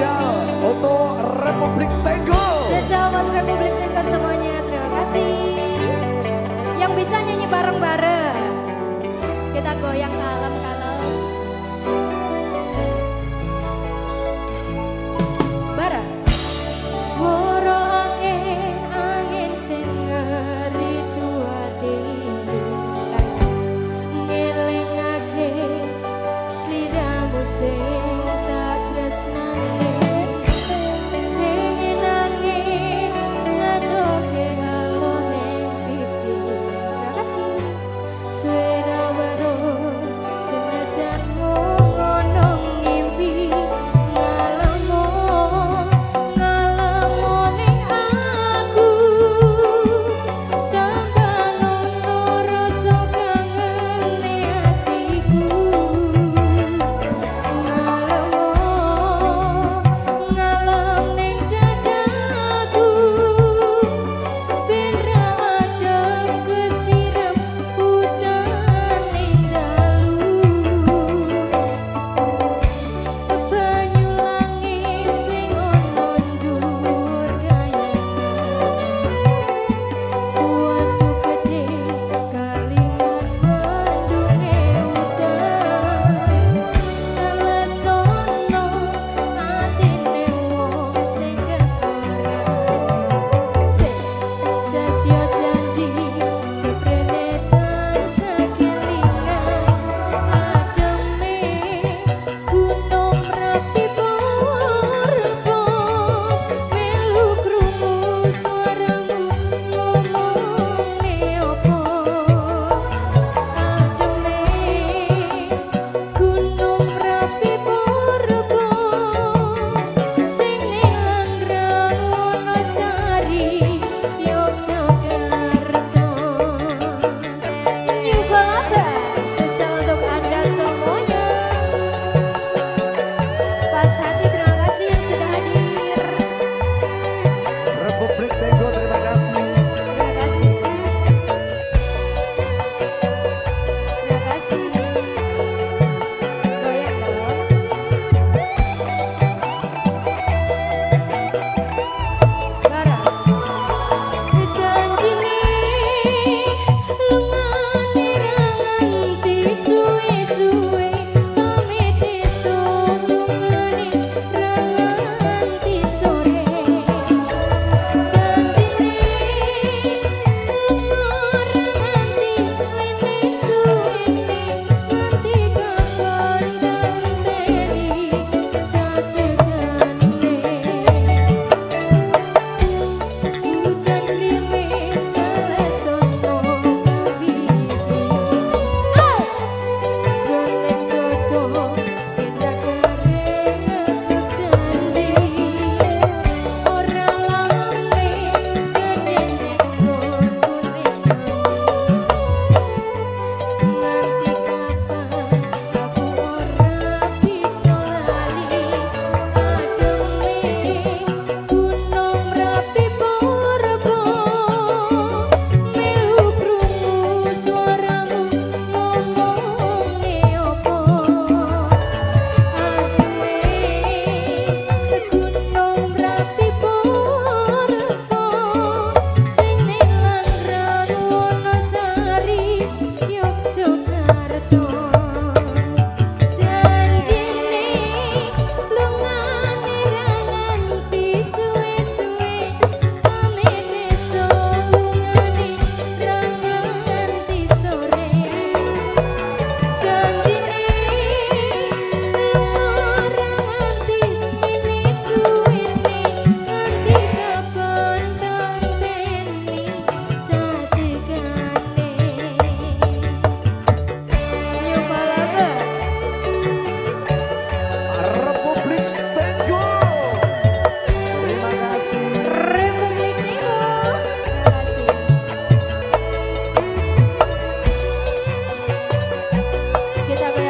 spesial untuk Republik Tenggol. Spesial buat Republik Tenggol semuanya. Terima kasih. Yang bisa nyanyi bareng-bareng. Kita goyang malam. 别チャ。